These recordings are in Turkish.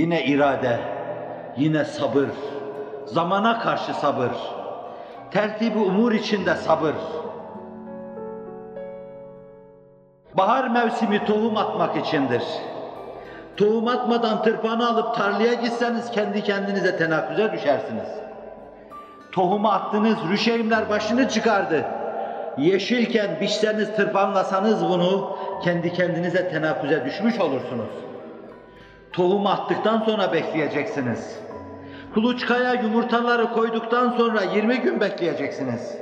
Yine irade, yine sabır, zamana karşı sabır, tertibi umur içinde sabır. Bahar mevsimi tohum atmak içindir. Tohum atmadan tırpanı alıp tarlaya gitseniz kendi kendinize tenaküze düşersiniz. Tohumu attınız, rüşeğimler başını çıkardı. Yeşilken biçseniz, tırpanlasanız bunu kendi kendinize tenaküze düşmüş olursunuz. Tohum attıktan sonra bekleyeceksiniz. Kuluçkaya yumurtaları koyduktan sonra 20 gün bekleyeceksiniz.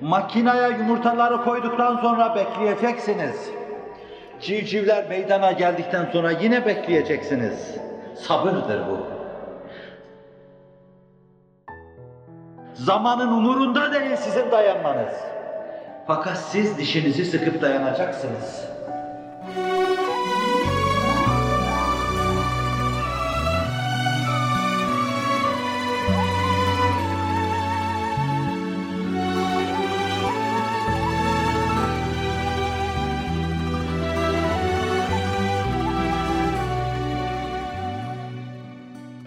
Makinaya yumurtaları koyduktan sonra bekleyeceksiniz. Civcivler meydana geldikten sonra yine bekleyeceksiniz. Sabırdır bu. Zamanın umurunda değil sizin dayanmanız. Fakat siz dişinizi sıkıp dayanacaksınız.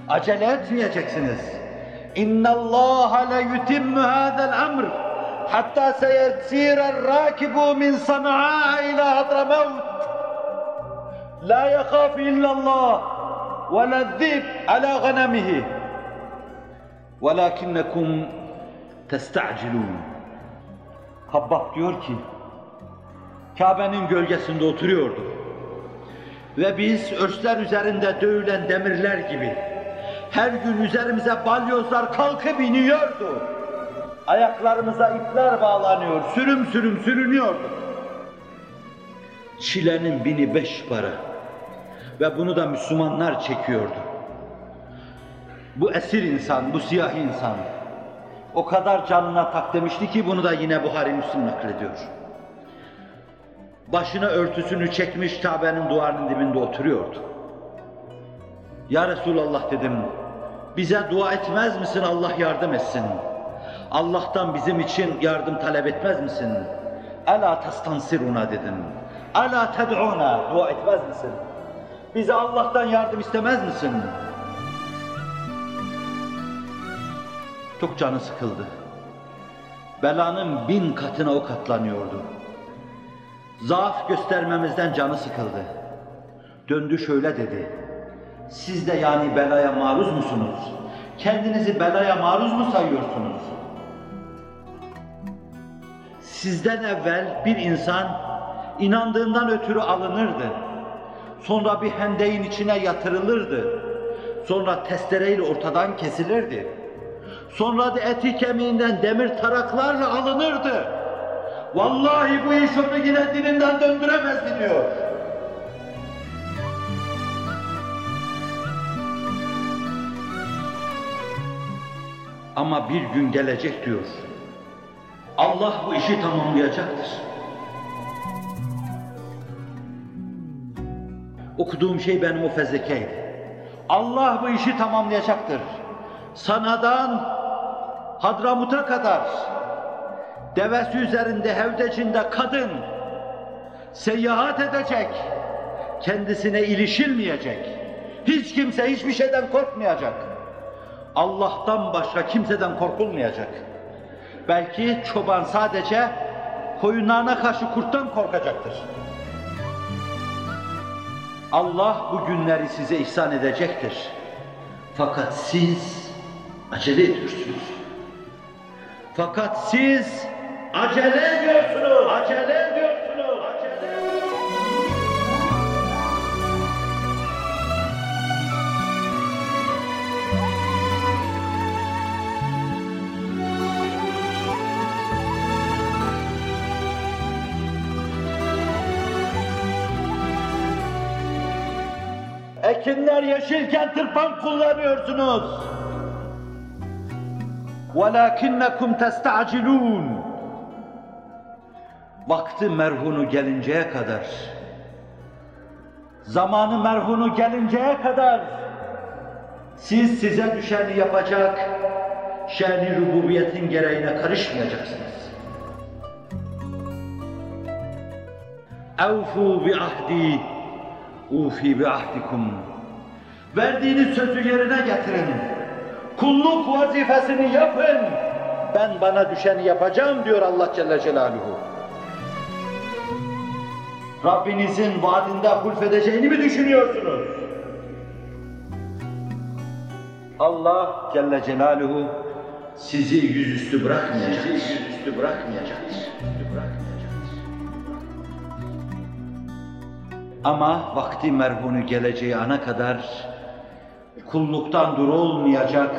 Acele etmeyeceksiniz. İnna Allah la yutimmu hada'l emr hatta seyesira rakibu min Sana'a ila Hadramavt. La yakhafu illa Allah ve la zib ala ganamihi. Velakinnekum testa'cilun. Habbab diyor ki, Kabe'nin gölgesinde oturuyordu. Ve biz örsler üzerinde dövülen demirler gibi her gün üzerimize balyozlar kalkıp iniyordu. Ayaklarımıza ipler bağlanıyor, sürüm sürüm sürünüyordu. Çilenin bini beş para ve bunu da Müslümanlar çekiyordu. Bu esir insan, bu siyah insan o kadar canına tak demişti ki bunu da yine Buhari Müslim naklediyor. Başına örtüsünü çekmiş Kabe'nin duvarının dibinde oturuyordu. Ya Resulallah dedim, bize dua etmez misin Allah yardım etsin? Allah'tan bizim için yardım talep etmez misin? Ela tastansiruna dedim. Ela ted'una dua etmez misin? Bize Allah'tan yardım istemez misin? Çok canı sıkıldı. Belanın bin katına o katlanıyordu. Zaaf göstermemizden canı sıkıldı. Döndü şöyle dedi. Siz de yani belaya maruz musunuz? Kendinizi belaya maruz mu sayıyorsunuz? Sizden evvel bir insan inandığından ötürü alınırdı. Sonra bir hendeyin içine yatırılırdı. Sonra testereyle ortadan kesilirdi. Sonra da eti kemiğinden demir taraklarla alınırdı. Vallahi bu iş onu yine dininden döndüremezdi diyor. Ama bir gün gelecek diyor. Allah bu işi tamamlayacaktır. Okuduğum şey benim o fezlekeydi. Allah bu işi tamamlayacaktır. Sanadan Hadramut'a kadar devesi üzerinde hevdecinde kadın seyahat edecek, kendisine ilişilmeyecek, hiç kimse hiçbir şeyden korkmayacak. Allah'tan başka kimseden korkulmayacak. Belki çoban sadece koyunlarına karşı kurttan korkacaktır. Allah bu günleri size ihsan edecektir. Fakat siz acele ediyorsunuz. Fakat siz acele ediyorsunuz. Acele Ekinler yeşilken tırpan kullanıyorsunuz. وَلَاكِنَّكُمْ تَسْتَعْجِلُونَ Vakti merhunu gelinceye kadar, zamanı merhunu gelinceye kadar siz size düşeni yapacak, şerni rububiyetin gereğine karışmayacaksınız. اَوْفُوا بِعَهْدِي اُوفِي بِعَهْدِكُمْ Verdiğiniz sözü yerine getirin. Kulluk vazifesini yapın. Ben bana düşeni yapacağım diyor Allah Celle Celaluhu. Rabbinizin vaadinde hulfedeceğini mi düşünüyorsunuz? Allah Celle Celaluhu sizi yüzüstü bırakmayacak. Sizi yüzüstü bırakmayacak. Ama vakti merhunu geleceği ana kadar kulluktan dur olmayacak,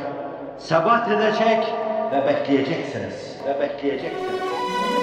sebat edecek ve bekleyeceksiniz. Ve bekleyeceksiniz.